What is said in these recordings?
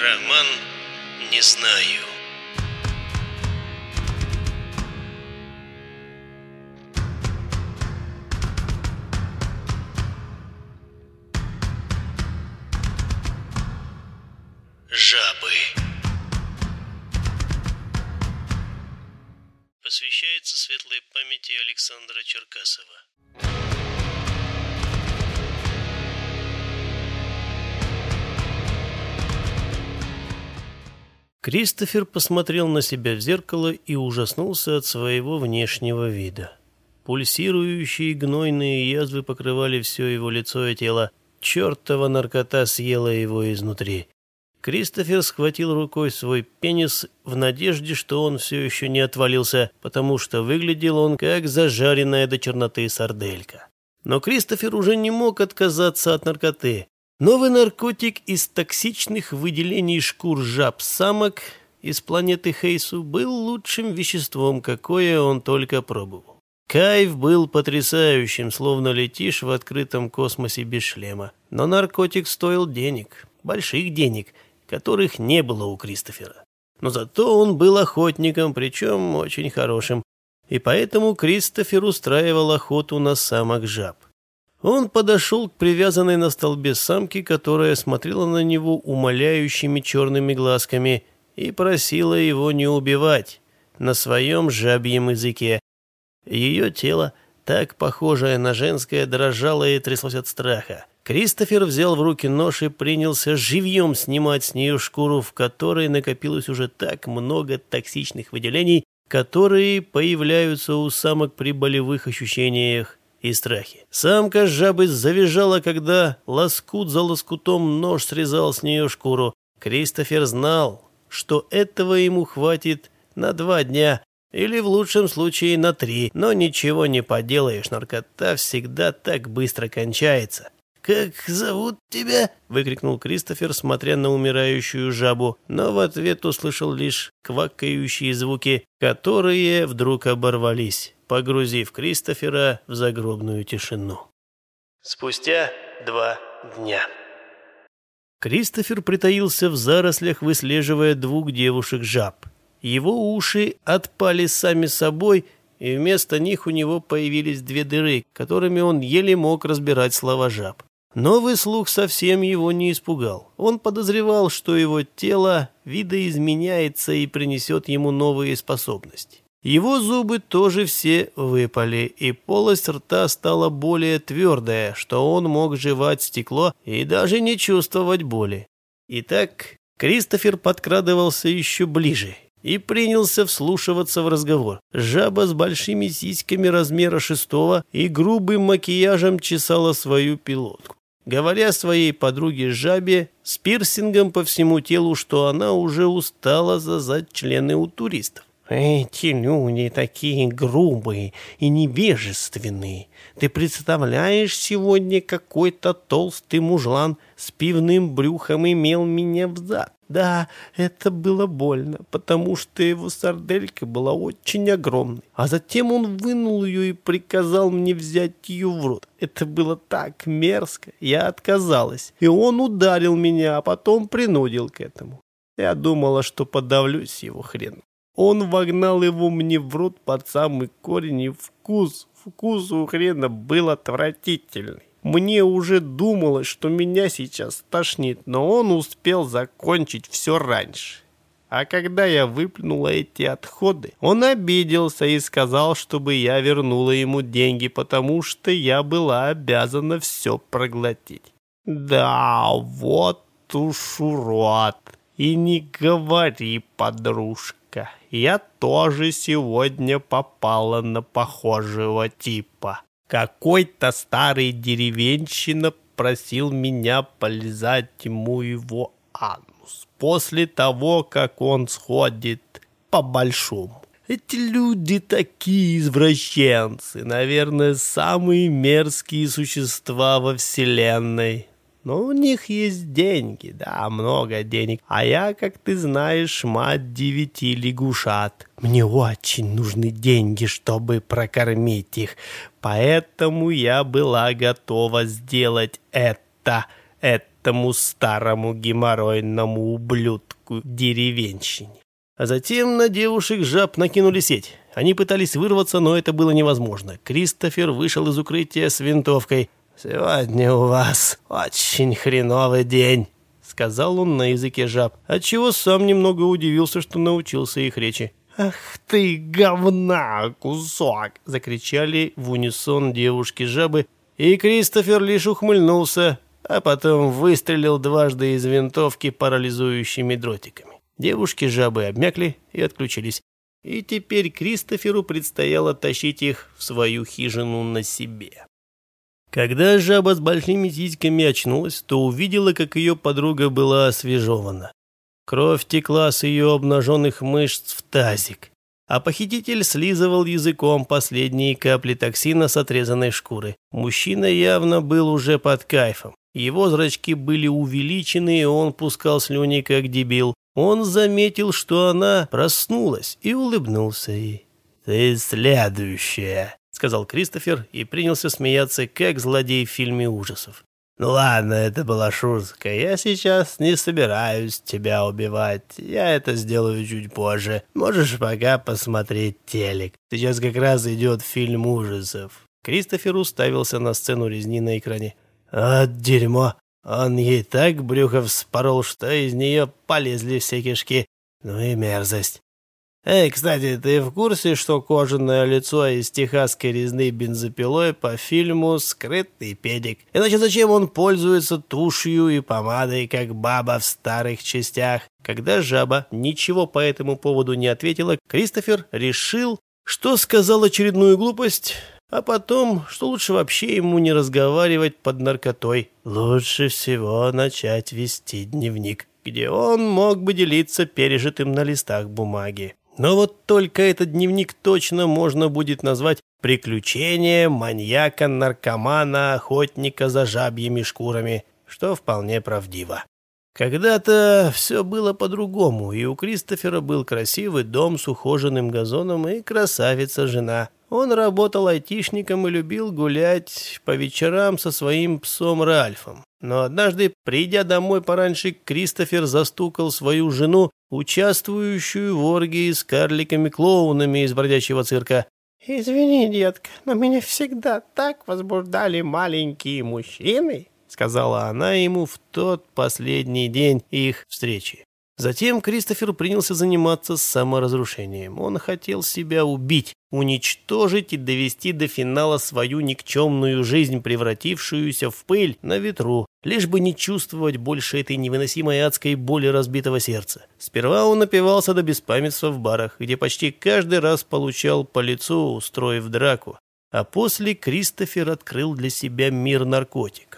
Роман «Не знаю». Жабы. Посвящается светлой памяти Александра Черкасова. Кристофер посмотрел на себя в зеркало и ужаснулся от своего внешнего вида. Пульсирующие гнойные язвы покрывали все его лицо и тело. Чертова наркота съела его изнутри. Кристофер схватил рукой свой пенис в надежде, что он все еще не отвалился, потому что выглядел он как зажаренная до черноты сарделька. Но Кристофер уже не мог отказаться от наркоты. Новый наркотик из токсичных выделений шкур жаб-самок из планеты Хейсу был лучшим веществом, какое он только пробовал. Кайф был потрясающим, словно летишь в открытом космосе без шлема. Но наркотик стоил денег, больших денег, которых не было у Кристофера. Но зато он был охотником, причем очень хорошим, и поэтому Кристофер устраивал охоту на самок жаб. Он подошел к привязанной на столбе самке, которая смотрела на него умоляющими черными глазками и просила его не убивать на своем жабьем языке. Ее тело, так похожее на женское, дрожало и тряслось от страха. Кристофер взял в руки нож и принялся живьем снимать с нее шкуру, в которой накопилось уже так много токсичных выделений, которые появляются у самок при болевых ощущениях и страхе. Самка жабы завизжала, когда лоскут за лоскутом нож срезал с нее шкуру. Кристофер знал, что этого ему хватит на два дня, или в лучшем случае на три, но ничего не поделаешь, наркота всегда так быстро кончается. «Как зовут тебя?» — выкрикнул Кристофер, смотря на умирающую жабу, но в ответ услышал лишь квакающие звуки, которые вдруг оборвались, погрузив Кристофера в загробную тишину. Спустя два дня. Кристофер притаился в зарослях, выслеживая двух девушек-жаб. Его уши отпали сами собой, и вместо них у него появились две дыры, которыми он еле мог разбирать слова жаб. Новый слух совсем его не испугал. Он подозревал, что его тело видоизменяется и принесет ему новые способности. Его зубы тоже все выпали, и полость рта стала более твердая, что он мог жевать стекло и даже не чувствовать боли. Итак, Кристофер подкрадывался еще ближе и принялся вслушиваться в разговор. Жаба с большими сиськами размера шестого и грубым макияжем чесала свою пилотку. Говоря своей подруге Жабе с пирсингом по всему телу, что она уже устала зазать члены у туристов. Эти люди такие грубые и невежественные. Ты представляешь, сегодня какой-то толстый мужлан с пивным брюхом имел меня в зад. Да, это было больно, потому что его сарделька была очень огромной. А затем он вынул ее и приказал мне взять ее в рот. Это было так мерзко, я отказалась. И он ударил меня, а потом принудил к этому. Я думала, что подавлюсь его хреном. Он вогнал его мне в рот под самый корень, и вкус, вкус у хрена был отвратительный. Мне уже думалось, что меня сейчас тошнит, но он успел закончить все раньше. А когда я выплюнула эти отходы, он обиделся и сказал, чтобы я вернула ему деньги, потому что я была обязана все проглотить. Да, вот уж урод. И не говори, подружка я тоже сегодня попала на похожего типа. Какой-то старый деревенщина просил меня полезать ему его анус после того, как он сходит по-большому. Эти люди такие извращенцы, наверное, самые мерзкие существа во Вселенной. Но у них есть деньги, да, много денег. А я, как ты знаешь, мать девяти лягушат. Мне очень нужны деньги, чтобы прокормить их. Поэтому я была готова сделать это. Это этому старому геморройному ублюдку деревенщине. А затем на девушек жаб накинули сеть. Они пытались вырваться, но это было невозможно. Кристофер вышел из укрытия с винтовкой. «Сегодня у вас очень хреновый день», — сказал он на языке жаб, отчего сам немного удивился, что научился их речи. «Ах ты, говна, кусок!» — закричали в унисон девушки-жабы, и Кристофер лишь ухмыльнулся, а потом выстрелил дважды из винтовки парализующими дротиками. Девушки-жабы обмякли и отключились, и теперь Кристоферу предстояло тащить их в свою хижину на себе. Когда жаба с большими сиськами очнулась, то увидела, как ее подруга была освежевана. Кровь текла с ее обнаженных мышц в тазик, а похититель слизывал языком последние капли токсина с отрезанной шкуры. Мужчина явно был уже под кайфом. Его зрачки были увеличены, и он пускал слюни как дебил. Он заметил, что она проснулась, и улыбнулся ей. «Ты следующая», — сказал Кристофер и принялся смеяться, как злодей в фильме ужасов. «Ну ладно, это была шутка. Я сейчас не собираюсь тебя убивать. Я это сделаю чуть позже. Можешь пока посмотреть телек. Сейчас как раз идет фильм ужасов». Кристофер уставился на сцену резни на экране. «А, дерьмо! Он ей так брюхо вспорол, что из нее полезли все кишки. Ну и мерзость. Эй, кстати, ты в курсе, что кожаное лицо из техасской резны бензопилой по фильму «Скрытый педик»? Иначе зачем он пользуется тушью и помадой, как баба в старых частях? Когда жаба ничего по этому поводу не ответила, Кристофер решил, что сказал очередную глупость, а потом, что лучше вообще ему не разговаривать под наркотой. Лучше всего начать вести дневник, где он мог бы делиться пережитым на листах бумаги. Но вот только этот дневник точно можно будет назвать «Приключения маньяка-наркомана, охотника за жабьими шкурами», что вполне правдиво. Когда-то все было по-другому, и у Кристофера был красивый дом с ухоженным газоном и красавица-жена. Он работал айтишником и любил гулять по вечерам со своим псом Ральфом. Но однажды, придя домой пораньше, Кристофер застукал свою жену, участвующую в оргии с карликами-клоунами из бродячего цирка. «Извини, детка, но меня всегда так возбуждали маленькие мужчины», сказала она ему в тот последний день их встречи. Затем Кристофер принялся заниматься саморазрушением. Он хотел себя убить, уничтожить и довести до финала свою никчемную жизнь, превратившуюся в пыль на ветру, лишь бы не чувствовать больше этой невыносимой адской боли разбитого сердца. Сперва он напивался до беспамятства в барах, где почти каждый раз получал по лицу, устроив драку. А после Кристофер открыл для себя мир наркотиков.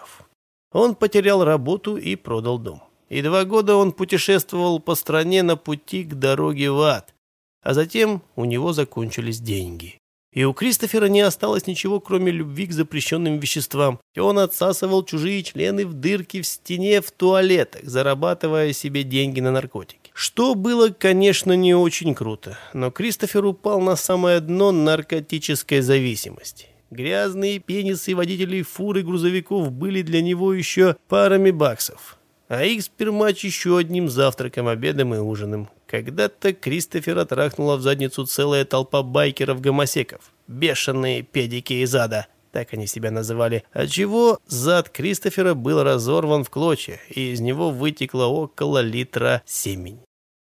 Он потерял работу и продал дом и два года он путешествовал по стране на пути к дороге в ад, а затем у него закончились деньги. И у Кристофера не осталось ничего, кроме любви к запрещенным веществам. И он отсасывал чужие члены в дырки в стене в туалетах, зарабатывая себе деньги на наркотики. Что было, конечно, не очень круто, но Кристофер упал на самое дно наркотической зависимости. Грязные пенисы водителей фур и грузовиков были для него еще парами баксов а их спермач еще одним завтраком, обедом и ужином. Когда-то Кристофера трахнула в задницу целая толпа байкеров-гомосеков. Бешеные педики из ада. Так они себя называли. Отчего зад Кристофера был разорван в клочья, и из него вытекло около литра семени.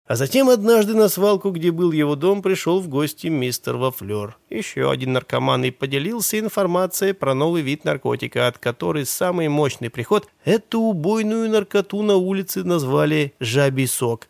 А затем однажды на свалку, где был его дом, пришел в гости мистер Вафлер. Еще один наркоман и поделился информацией про новый вид наркотика, от которой самый мощный приход эту убойную наркоту на улице назвали «жабий сок».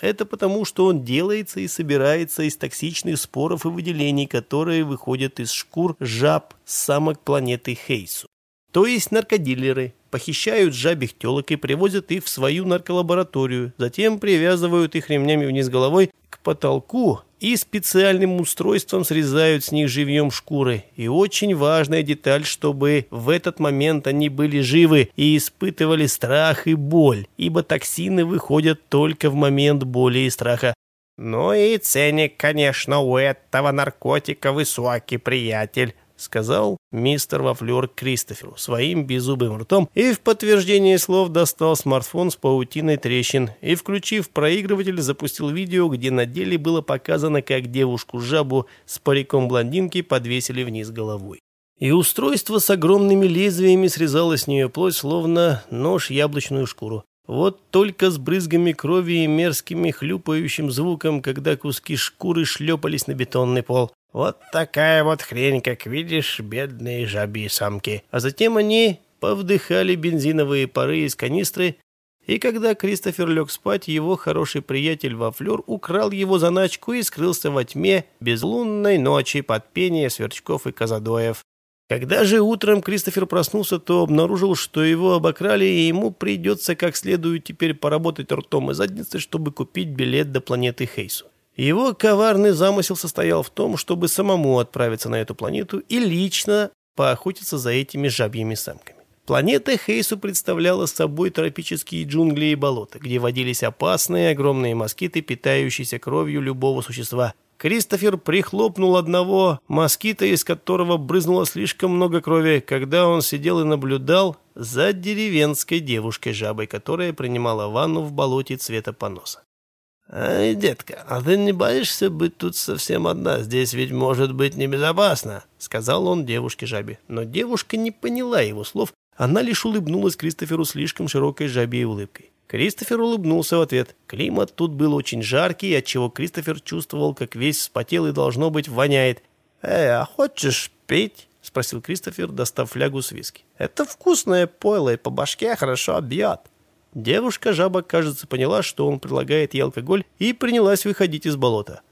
Это потому, что он делается и собирается из токсичных споров и выделений, которые выходят из шкур жаб самок планеты Хейсу. То есть наркодилеры похищают жабих телок и привозят их в свою нарколабораторию, затем привязывают их ремнями вниз головой к потолку и специальным устройством срезают с них живьем шкуры. И очень важная деталь, чтобы в этот момент они были живы и испытывали страх и боль, ибо токсины выходят только в момент боли и страха. «Ну и ценник, конечно, у этого наркотика высокий, приятель», сказал мистер Вафлер Кристоферу своим беззубым ртом и в подтверждение слов достал смартфон с паутиной трещин и, включив проигрыватель, запустил видео, где на деле было показано, как девушку-жабу с париком блондинки подвесили вниз головой. И устройство с огромными лезвиями срезало с нее плоть, словно нож яблочную шкуру. Вот только с брызгами крови и мерзкими хлюпающим звуком, когда куски шкуры шлепались на бетонный пол. Вот такая вот хрень, как видишь, бедные жабьи самки. А затем они повдыхали бензиновые пары из канистры, и когда Кристофер лег спать, его хороший приятель Вафлер украл его заначку и скрылся во тьме безлунной ночи под пение сверчков и казадоев. Когда же утром Кристофер проснулся, то обнаружил, что его обокрали, и ему придется как следует теперь поработать ртом и задницей, чтобы купить билет до планеты Хейсу. Его коварный замысел состоял в том, чтобы самому отправиться на эту планету и лично поохотиться за этими жабьими самками. Планета Хейсу представляла собой тропические джунгли и болота, где водились опасные огромные москиты, питающиеся кровью любого существа, Кристофер прихлопнул одного москита, из которого брызнуло слишком много крови, когда он сидел и наблюдал за деревенской девушкой-жабой, которая принимала ванну в болоте цвета поноса. «Ай, детка, а ты не боишься быть тут совсем одна? Здесь ведь может быть небезопасно», — сказал он девушке-жабе. Но девушка не поняла его слов, она лишь улыбнулась Кристоферу слишком широкой жабьей улыбкой. Кристофер улыбнулся в ответ. Климат тут был очень жаркий, отчего Кристофер чувствовал, как весь вспотел и, должно быть, воняет. «Эй, а хочешь пить?» — спросил Кристофер, достав флягу с виски. «Это вкусное пойло и по башке хорошо бьет». Девушка-жаба, кажется, поняла, что он предлагает ей алкоголь, и принялась выходить из болота.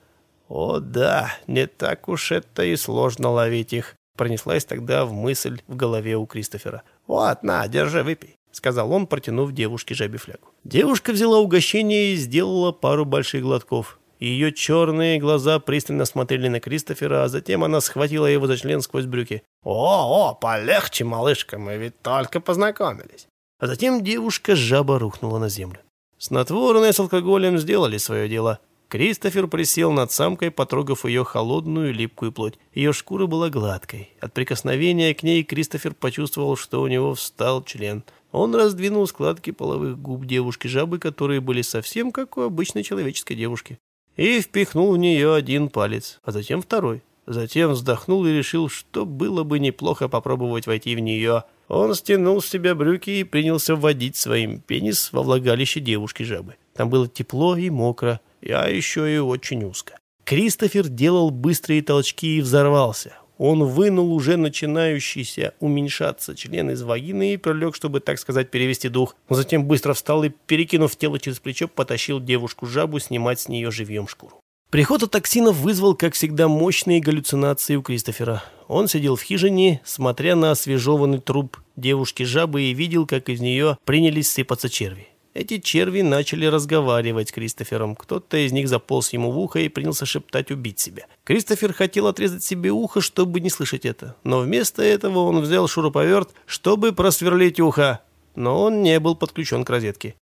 «О да, не так уж это и сложно ловить их», — пронеслась тогда в мысль в голове у Кристофера. «Вот, на, держи, выпей». — сказал он, протянув девушке жабе флягу. Девушка взяла угощение и сделала пару больших глотков. Ее черные глаза пристально смотрели на Кристофера, а затем она схватила его за член сквозь брюки. «О, о, полегче, малышка, мы ведь только познакомились». А затем девушка-жаба рухнула на землю. Снотворные с алкоголем сделали свое дело. Кристофер присел над самкой, потрогав ее холодную липкую плоть. Ее шкура была гладкой. От прикосновения к ней Кристофер почувствовал, что у него встал член – он раздвинул складки половых губ девушки-жабы, которые были совсем как у обычной человеческой девушки, и впихнул в нее один палец, а затем второй. Затем вздохнул и решил, что было бы неплохо попробовать войти в нее. Он стянул с себя брюки и принялся вводить своим пенис во влагалище девушки-жабы. Там было тепло и мокро, а еще и очень узко. Кристофер делал быстрые толчки и взорвался. Он вынул уже начинающийся уменьшаться член из вагины и пролег, чтобы, так сказать, перевести дух. Затем быстро встал и, перекинув тело через плечо, потащил девушку-жабу снимать с нее живьем шкуру. Приход от токсинов вызвал, как всегда, мощные галлюцинации у Кристофера. Он сидел в хижине, смотря на освежеванный труп девушки-жабы и видел, как из нее принялись сыпаться черви. Эти черви начали разговаривать с Кристофером. Кто-то из них заполз ему в ухо и принялся шептать убить себя. Кристофер хотел отрезать себе ухо, чтобы не слышать это. Но вместо этого он взял шуруповерт, чтобы просверлить ухо. Но он не был подключен к розетке.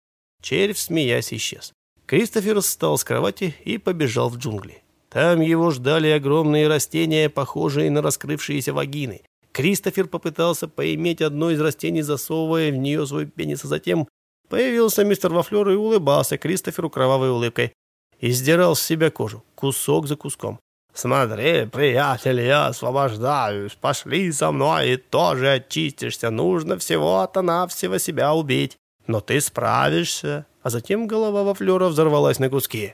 Червь, смеясь, исчез. Кристофер встал с кровати и побежал в джунгли. Там его ждали огромные растения, похожие на раскрывшиеся вагины. Кристофер попытался поиметь одно из растений, засовывая в нее свой пенис, а затем Появился мистер Вафлер и улыбался Кристоферу кровавой улыбкой. И сдирал с себя кожу, кусок за куском. «Смотри, приятель, я освобождаюсь. Пошли со мной и тоже очистишься. Нужно всего-то навсего себя убить. Но ты справишься». А затем голова Вафлера взорвалась на куски.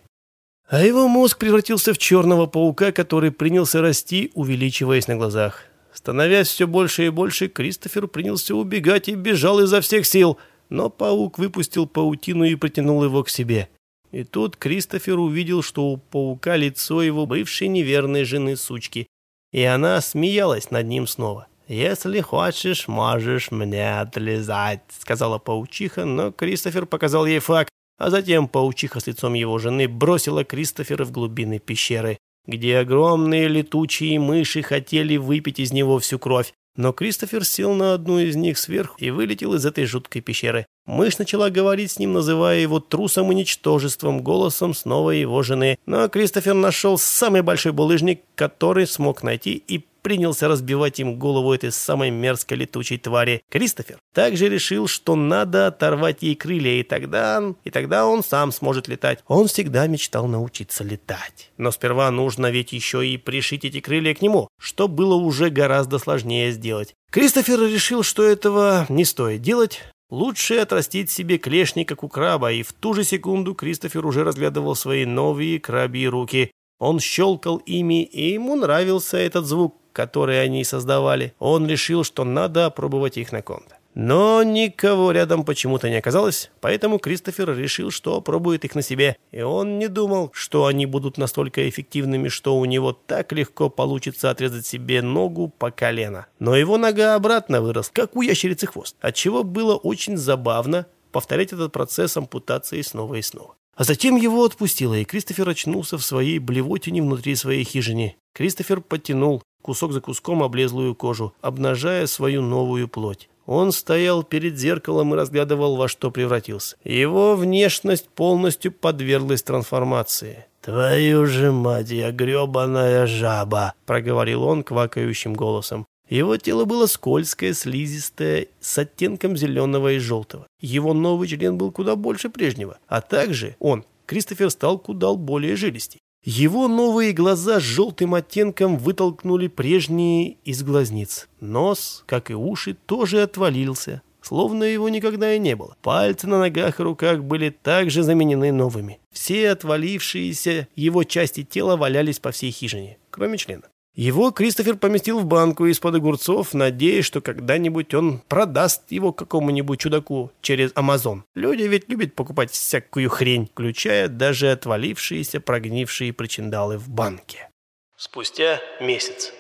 А его мозг превратился в черного паука, который принялся расти, увеличиваясь на глазах. Становясь все больше и больше, Кристофер принялся убегать и бежал изо всех сил – но паук выпустил паутину и притянул его к себе. И тут Кристофер увидел, что у паука лицо его бывшей неверной жены сучки, и она смеялась над ним снова. «Если хочешь, можешь мне отлезать», — сказала паучиха, но Кристофер показал ей факт, а затем паучиха с лицом его жены бросила Кристофера в глубины пещеры, где огромные летучие мыши хотели выпить из него всю кровь. Но Кристофер сел на одну из них сверху и вылетел из этой жуткой пещеры. Мышь начала говорить с ним, называя его трусом и ничтожеством, голосом снова его жены. Но Кристофер нашел самый большой булыжник, который смог найти, и принялся разбивать им голову этой самой мерзкой летучей твари. Кристофер также решил, что надо оторвать ей крылья, и тогда, и тогда он сам сможет летать. Он всегда мечтал научиться летать. Но сперва нужно ведь еще и пришить эти крылья к нему, что было уже гораздо сложнее сделать. Кристофер решил, что этого не стоит делать, Лучше отрастить себе клешни, как у краба, и в ту же секунду Кристофер уже разглядывал свои новые крабьи руки. Он щелкал ими, и ему нравился этот звук, который они создавали. Он решил, что надо опробовать их на ком-то. Но никого рядом почему-то не оказалось, поэтому Кристофер решил, что пробует их на себе. И он не думал, что они будут настолько эффективными, что у него так легко получится отрезать себе ногу по колено. Но его нога обратно вырос, как у ящерицы хвост, отчего было очень забавно повторять этот процесс ампутации снова и снова. А затем его отпустило, и Кристофер очнулся в своей блевотине внутри своей хижины. Кристофер подтянул кусок за куском облезлую кожу, обнажая свою новую плоть. Он стоял перед зеркалом и разглядывал, во что превратился. Его внешность полностью подверглась трансформации. «Твою же мать, я гребаная жаба!» — проговорил он квакающим голосом. Его тело было скользкое, слизистое, с оттенком зеленого и желтого. Его новый член был куда больше прежнего. А также он, Кристофер, стал куда более жилистей. Его новые глаза с желтым оттенком вытолкнули прежние из глазниц. Нос, как и уши, тоже отвалился, словно его никогда и не было. Пальцы на ногах и руках были также заменены новыми. Все отвалившиеся его части тела валялись по всей хижине, кроме члена. Его Кристофер поместил в банку из-под огурцов, надеясь, что когда-нибудь он продаст его какому-нибудь чудаку через Амазон. Люди ведь любят покупать всякую хрень, включая даже отвалившиеся прогнившие причиндалы в банке. Спустя месяц.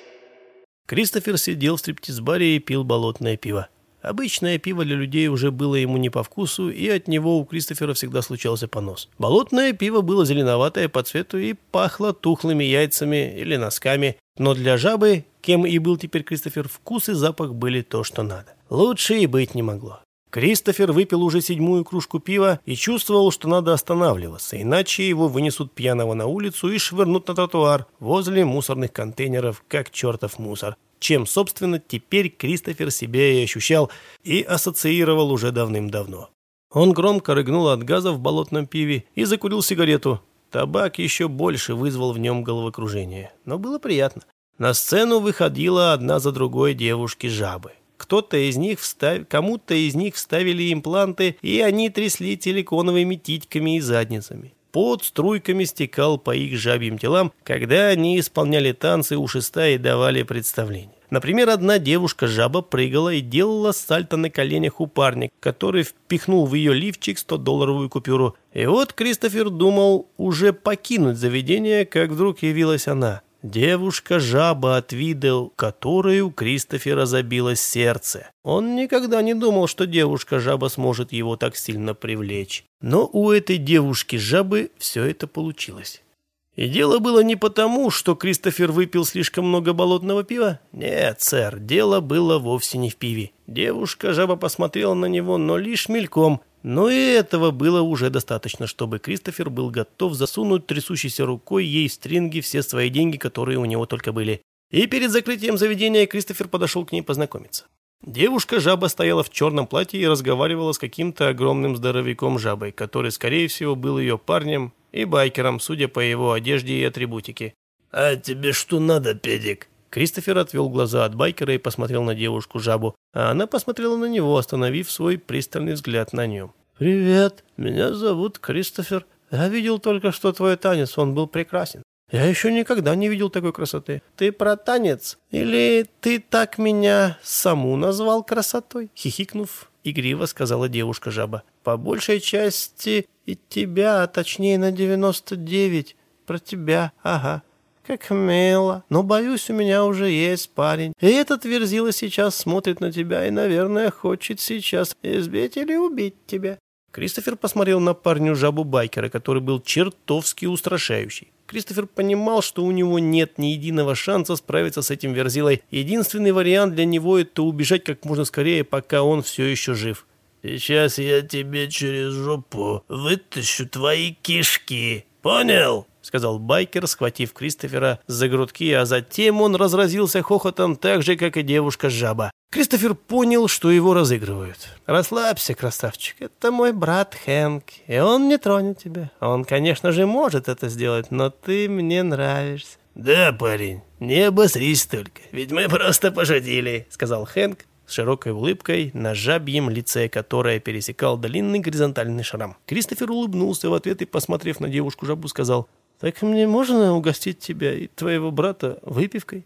Кристофер сидел в стриптиз-баре и пил болотное пиво. Обычное пиво для людей уже было ему не по вкусу, и от него у Кристофера всегда случался понос. Болотное пиво было зеленоватое по цвету и пахло тухлыми яйцами или носками, но для жабы, кем и был теперь Кристофер, вкус и запах были то, что надо. Лучше и быть не могло. Кристофер выпил уже седьмую кружку пива и чувствовал, что надо останавливаться, иначе его вынесут пьяного на улицу и швырнут на тротуар возле мусорных контейнеров, как чертов мусор чем, собственно, теперь Кристофер себя и ощущал и ассоциировал уже давным-давно. Он громко рыгнул от газа в болотном пиве и закурил сигарету. Табак еще больше вызвал в нем головокружение, но было приятно. На сцену выходила одна за другой девушки-жабы. Кто-то из них встав... Кому-то из них вставили импланты, и они трясли силиконовыми титьками и задницами. Под струйками стекал по их жабьим телам, когда они исполняли танцы у шеста и давали представление. Например, одна девушка-жаба прыгала и делала сальто на коленях у парня, который впихнул в ее лифчик 100-долларовую купюру. И вот Кристофер думал уже покинуть заведение, как вдруг явилась она. Девушка-жаба от вида, которой у Кристофера забилось сердце. Он никогда не думал, что девушка-жаба сможет его так сильно привлечь. Но у этой девушки-жабы все это получилось. И дело было не потому, что Кристофер выпил слишком много болотного пива. Нет, сэр, дело было вовсе не в пиве. Девушка-жаба посмотрела на него, но лишь мельком. Но и этого было уже достаточно, чтобы Кристофер был готов засунуть трясущейся рукой ей в стринги все свои деньги, которые у него только были. И перед закрытием заведения Кристофер подошел к ней познакомиться. Девушка-жаба стояла в черном платье и разговаривала с каким-то огромным здоровяком-жабой, который, скорее всего, был ее парнем и байкером, судя по его одежде и атрибутике. «А тебе что надо, педик?» Кристофер отвел глаза от байкера и посмотрел на девушку-жабу, а она посмотрела на него, остановив свой пристальный взгляд на нем. «Привет, меня зовут Кристофер. Я видел только что твой танец, он был прекрасен. Я еще никогда не видел такой красоты. Ты про танец? Или ты так меня саму назвал красотой? Хихикнув, игриво сказала девушка-жаба. По большей части и тебя, а точнее на девяносто девять. Про тебя, ага. Как мило. Но, боюсь, у меня уже есть парень. И этот верзила сейчас смотрит на тебя и, наверное, хочет сейчас избить или убить тебя. Кристофер посмотрел на парню жабу байкера, который был чертовски устрашающий. Кристофер понимал, что у него нет ни единого шанса справиться с этим Верзилой. Единственный вариант для него – это убежать как можно скорее, пока он все еще жив. «Сейчас я тебе через жопу вытащу твои кишки», Понял. — сказал байкер, схватив Кристофера за грудки, а затем он разразился хохотом так же, как и девушка-жаба. Кристофер понял, что его разыгрывают. «Расслабься, красавчик, это мой брат Хэнк, и он не тронет тебя. Он, конечно же, может это сделать, но ты мне нравишься». «Да, парень, не обосрись только, ведь мы просто пошутили», — сказал Хэнк, с широкой улыбкой на жабьем лице, которое пересекал длинный горизонтальный шрам. Кристофер улыбнулся в ответ и, посмотрев на девушку-жабу, сказал, «Так мне можно угостить тебя и твоего брата выпивкой?»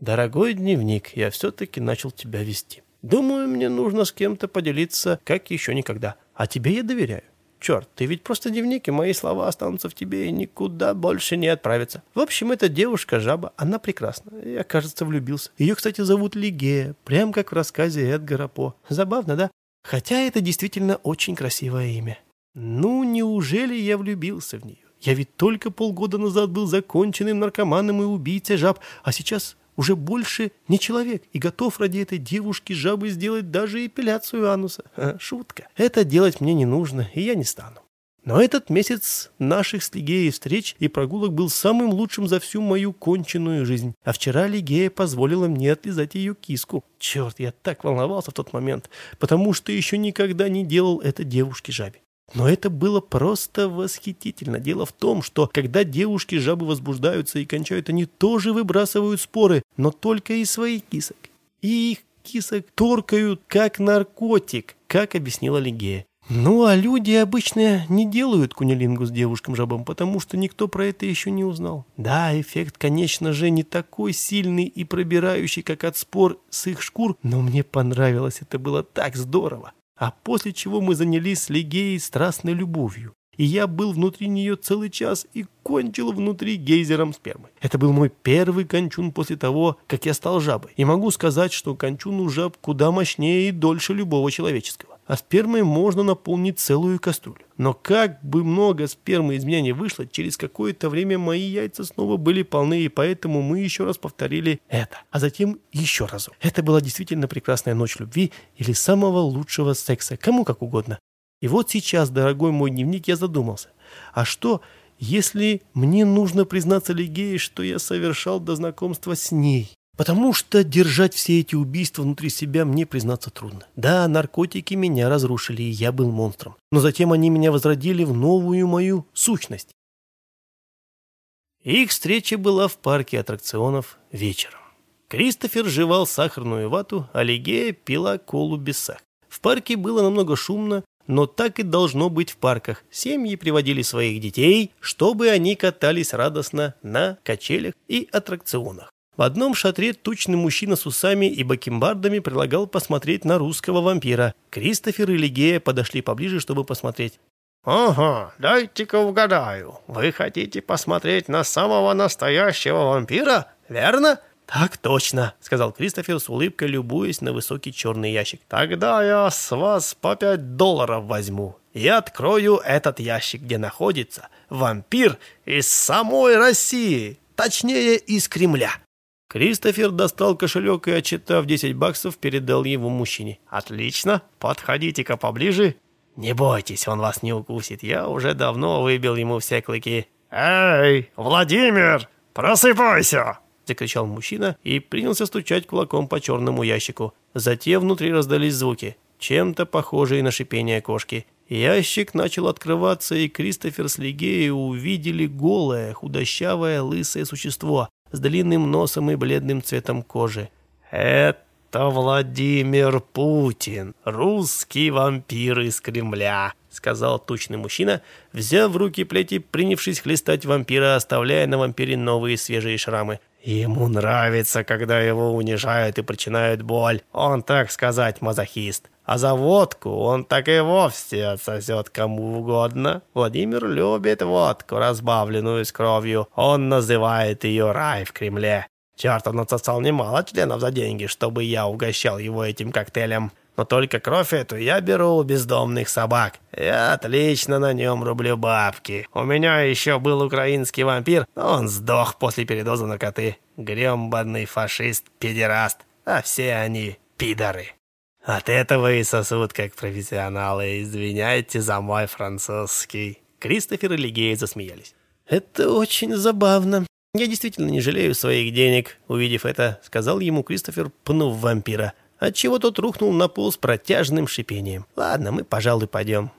«Дорогой дневник, я все-таки начал тебя вести. Думаю, мне нужно с кем-то поделиться, как еще никогда. А тебе я доверяю. Черт, ты ведь просто дневник, и мои слова останутся в тебе и никуда больше не отправятся. В общем, эта девушка-жаба, она прекрасна. Я, кажется, влюбился. Ее, кстати, зовут Лигея, прям как в рассказе Эдгара По. Забавно, да? Хотя это действительно очень красивое имя. Ну, неужели я влюбился в нее? Я ведь только полгода назад был законченным наркоманом и убийцей жаб, а сейчас уже больше не человек и готов ради этой девушки жабы сделать даже эпиляцию ануса. Шутка. Это делать мне не нужно, и я не стану. Но этот месяц наших с Лигеей встреч и прогулок был самым лучшим за всю мою конченную жизнь. А вчера Лигея позволила мне отлизать ее киску. Черт, я так волновался в тот момент, потому что еще никогда не делал это девушке-жабе. Но это было просто восхитительно. Дело в том, что когда девушки-жабы возбуждаются и кончают, они тоже выбрасывают споры, но только из своих кисок. И их кисок торкают как наркотик, как объяснила Лигея. Ну, а люди обычно не делают кунилингу с девушкам-жабам, потому что никто про это еще не узнал. Да, эффект, конечно же, не такой сильный и пробирающий, как от спор с их шкур, но мне понравилось, это было так здорово а после чего мы занялись с Легеей страстной любовью. И я был внутри нее целый час и кончил внутри гейзером спермы. Это был мой первый кончун после того, как я стал жабой. И могу сказать, что кончун у жаб куда мощнее и дольше любого человеческого а спермой можно наполнить целую кастрюлю. Но как бы много спермы из меня не вышло, через какое-то время мои яйца снова были полны, и поэтому мы еще раз повторили это. А затем еще разок. Это была действительно прекрасная ночь любви или самого лучшего секса, кому как угодно. И вот сейчас, дорогой мой дневник, я задумался. А что, если мне нужно признаться Лигее, что я совершал до знакомства с ней? Потому что держать все эти убийства внутри себя мне, признаться, трудно. Да, наркотики меня разрушили, и я был монстром. Но затем они меня возродили в новую мою сущность. Их встреча была в парке аттракционов вечером. Кристофер жевал сахарную вату, а Лигея пила колу без сахара. В парке было намного шумно, но так и должно быть в парках. Семьи приводили своих детей, чтобы они катались радостно на качелях и аттракционах. В одном шатре тучный мужчина с усами и бакенбардами предлагал посмотреть на русского вампира. Кристофер и Лигея подошли поближе, чтобы посмотреть. «Ага, дайте-ка угадаю. Вы хотите посмотреть на самого настоящего вампира, верно?» «Так точно», — сказал Кристофер с улыбкой, любуясь на высокий черный ящик. «Тогда я с вас по пять долларов возьму и открою этот ящик, где находится вампир из самой России, точнее, из Кремля». Кристофер достал кошелек и, отчитав 10 баксов, передал его мужчине. «Отлично, подходите-ка поближе. Не бойтесь, он вас не укусит, я уже давно выбил ему все клыки». «Эй, Владимир, просыпайся!» Закричал мужчина и принялся стучать кулаком по черному ящику. Затем внутри раздались звуки, чем-то похожие на шипение кошки. Ящик начал открываться, и Кристофер с Лигеей увидели голое, худощавое, лысое существо, с длинным носом и бледным цветом кожи. «Это Владимир Путин, русский вампир из Кремля», — сказал тучный мужчина, взяв в руки плети, принявшись хлестать вампира, оставляя на вампире новые свежие шрамы. «Ему нравится, когда его унижают и причиняют боль. Он, так сказать, мазохист. А за водку он так и вовсе отсосет кому угодно. Владимир любит водку, разбавленную с кровью. Он называет ее рай в Кремле. Черт, он отсосал немало членов за деньги, чтобы я угощал его этим коктейлем. Но только кровь эту я беру у бездомных собак. Я отлично на нем рублю бабки. У меня еще был украинский вампир, но он сдох после передоза на коты. Грембанный фашист-педераст. А все они пидоры. От этого и сосут как профессионалы. Извиняйте за мой французский. Кристофер и Лигея засмеялись. «Это очень забавно. Я действительно не жалею своих денег», — увидев это, сказал ему Кристофер, пнув вампира, отчего тот рухнул на пол с протяжным шипением. «Ладно, мы, пожалуй, пойдем».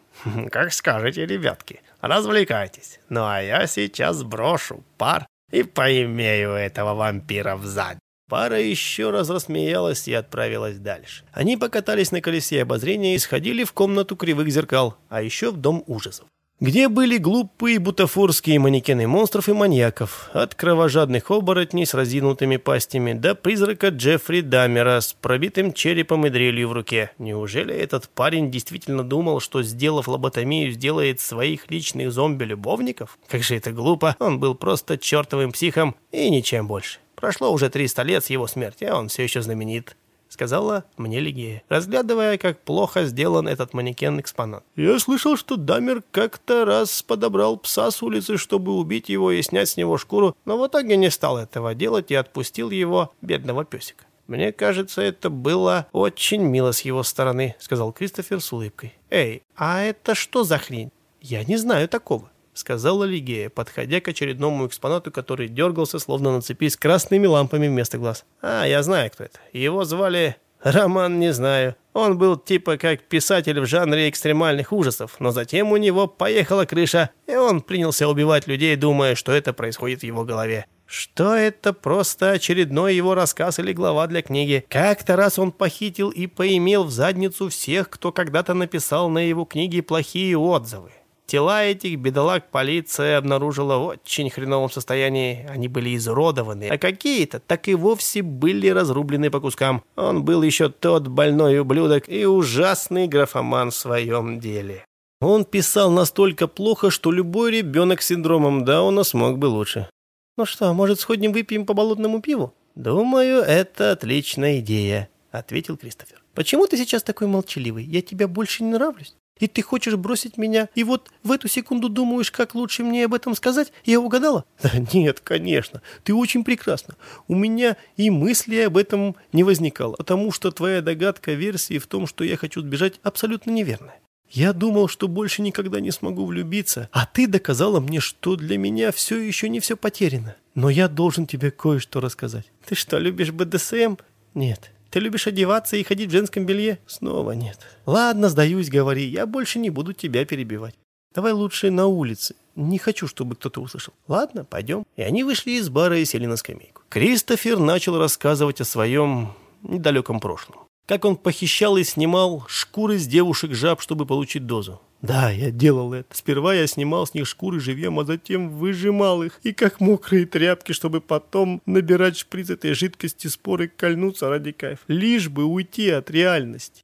«Как скажете, ребятки, развлекайтесь. Ну а я сейчас брошу пар и поимею этого вампира в зад. Пара еще раз рассмеялась и отправилась дальше. Они покатались на колесе обозрения и сходили в комнату кривых зеркал, а еще в дом ужасов где были глупые бутафорские манекены монстров и маньяков, от кровожадных оборотней с разинутыми пастями до призрака Джеффри Даммера с пробитым черепом и дрелью в руке. Неужели этот парень действительно думал, что, сделав лоботомию, сделает своих личных зомби-любовников? Как же это глупо, он был просто чертовым психом и ничем больше. Прошло уже 300 лет с его смерти, а он все еще знаменит сказала мне Лигея, разглядывая, как плохо сделан этот манекен-экспонат. «Я слышал, что Дамер как-то раз подобрал пса с улицы, чтобы убить его и снять с него шкуру, но в итоге не стал этого делать и отпустил его, бедного песика. «Мне кажется, это было очень мило с его стороны», — сказал Кристофер с улыбкой. «Эй, а это что за хрень? Я не знаю такого». — сказала Лигея, подходя к очередному экспонату, который дергался, словно на цепи с красными лампами вместо глаз. «А, я знаю, кто это. Его звали... Роман, не знаю. Он был типа как писатель в жанре экстремальных ужасов, но затем у него поехала крыша, и он принялся убивать людей, думая, что это происходит в его голове. Что это просто очередной его рассказ или глава для книги. Как-то раз он похитил и поимел в задницу всех, кто когда-то написал на его книге плохие отзывы. Тела этих бедолаг полиция обнаружила в очень хреновом состоянии. Они были изуродованы, а какие-то так и вовсе были разрублены по кускам. Он был еще тот больной ублюдок и ужасный графоман в своем деле. Он писал настолько плохо, что любой ребенок с синдромом Дауна смог бы лучше. «Ну что, может, сходим выпьем по болотному пиву?» «Думаю, это отличная идея», — ответил Кристофер. «Почему ты сейчас такой молчаливый? Я тебе больше не нравлюсь?» И ты хочешь бросить меня, и вот в эту секунду думаешь, как лучше мне об этом сказать? Я угадала? Да нет, конечно. Ты очень прекрасна. У меня и мысли об этом не возникало, потому что твоя догадка версии в том, что я хочу сбежать, абсолютно неверная. Я думал, что больше никогда не смогу влюбиться, а ты доказала мне, что для меня все еще не все потеряно. Но я должен тебе кое-что рассказать. Ты что, любишь БДСМ? Нет. Ты любишь одеваться и ходить в женском белье? Снова нет. Ладно, сдаюсь, говори, я больше не буду тебя перебивать. Давай лучше на улице. Не хочу, чтобы кто-то услышал. Ладно, пойдем. И они вышли из бара и сели на скамейку. Кристофер начал рассказывать о своем недалеком прошлом. Как он похищал и снимал шкуры с девушек-жаб, чтобы получить дозу. Да, я делал это. Сперва я снимал с них шкуры живьем, а затем выжимал их. И как мокрые тряпки, чтобы потом набирать шприц этой жидкости споры кольнуться ради кайфа. Лишь бы уйти от реальности.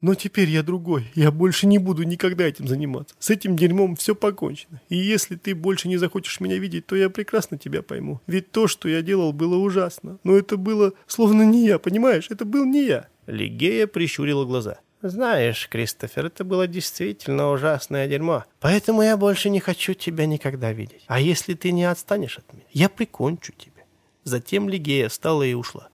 Но теперь я другой. Я больше не буду никогда этим заниматься. С этим дерьмом все покончено. И если ты больше не захочешь меня видеть, то я прекрасно тебя пойму. Ведь то, что я делал, было ужасно. Но это было словно не я, понимаешь? Это был не я. Лигея прищурила глаза. Знаешь, Кристофер, это было действительно ужасное дерьмо. Поэтому я больше не хочу тебя никогда видеть. А если ты не отстанешь от меня, я прикончу тебя. Затем Лигея встала и ушла.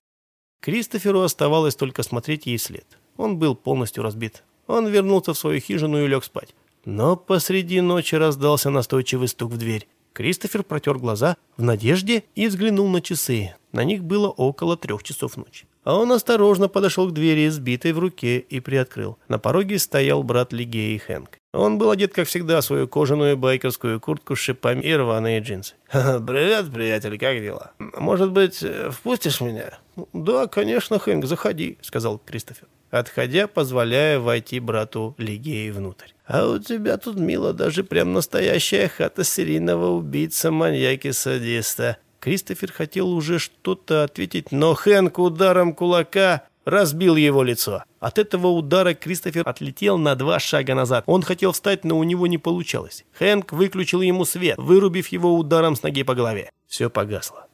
Кристоферу оставалось только смотреть ей вслед. Он был полностью разбит. Он вернулся в свою хижину и лег спать. Но посреди ночи раздался настойчивый стук в дверь. Кристофер протер глаза в надежде и взглянул на часы. На них было около трех часов ночи. А он осторожно подошел к двери, сбитой в руке, и приоткрыл. На пороге стоял брат Лигеи Хэнк. Он был одет, как всегда, в свою кожаную байкерскую куртку с шипами и рваные джинсы. «Привет, приятель, как дела? Может быть, впустишь меня?» «Да, конечно, Хэнк, заходи», — сказал Кристофер, отходя, позволяя войти брату Лигеи внутрь. «А у тебя тут, мило, даже прям настоящая хата серийного убийца-маньяки-садиста», Кристофер хотел уже что-то ответить, но Хэнк ударом кулака разбил его лицо. От этого удара Кристофер отлетел на два шага назад. Он хотел встать, но у него не получалось. Хэнк выключил ему свет, вырубив его ударом с ноги по голове. Все погасло.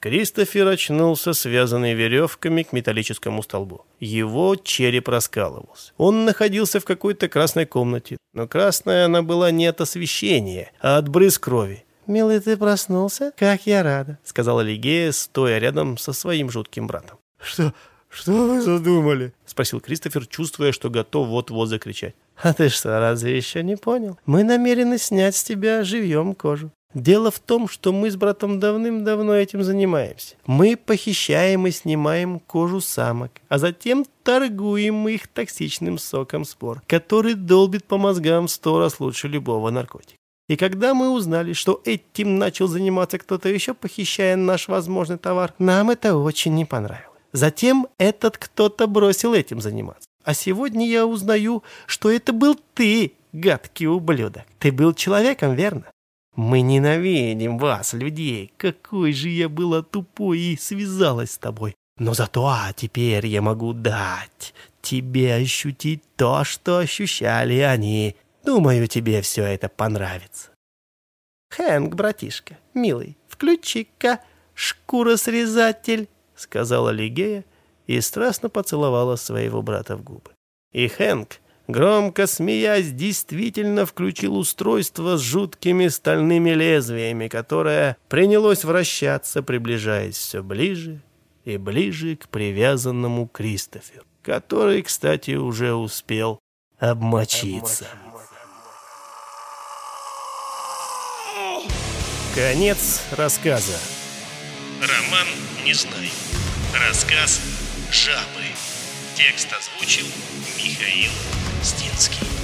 Кристофер очнулся, связанный веревками к металлическому столбу. Его череп раскалывался. Он находился в какой-то красной комнате, но красная она была не от освещения, а от брызг крови. «Милый, ты проснулся? Как я рада!» — сказала Лигея, стоя рядом со своим жутким братом. «Что? Что вы задумали?» — спросил Кристофер, чувствуя, что готов вот-вот закричать. А ты что, разве еще не понял? Мы намерены снять с тебя живьем кожу. Дело в том, что мы с братом давным-давно этим занимаемся. Мы похищаем и снимаем кожу самок, а затем торгуем их токсичным соком спор, который долбит по мозгам сто раз лучше любого наркотика. И когда мы узнали, что этим начал заниматься кто-то еще, похищая наш возможный товар, нам это очень не понравилось. Затем этот кто-то бросил этим заниматься. А сегодня я узнаю, что это был ты, гадкий ублюдок. Ты был человеком, верно? Мы ненавидим вас, людей. Какой же я была тупой и связалась с тобой. Но зато а теперь я могу дать тебе ощутить то, что ощущали они. Думаю, тебе все это понравится. Хэнк, братишка, милый, включи-ка шкуросрезатель, сказала Лигея и страстно поцеловала своего брата в губы. И Хэнк, громко смеясь, действительно включил устройство с жуткими стальными лезвиями, которое принялось вращаться, приближаясь все ближе и ближе к привязанному Кристоферу, который, кстати, уже успел обмочиться. Конец рассказа. Роман «Не знаю». Рассказ «Жабы». Текст озвучил Михаил Стинский.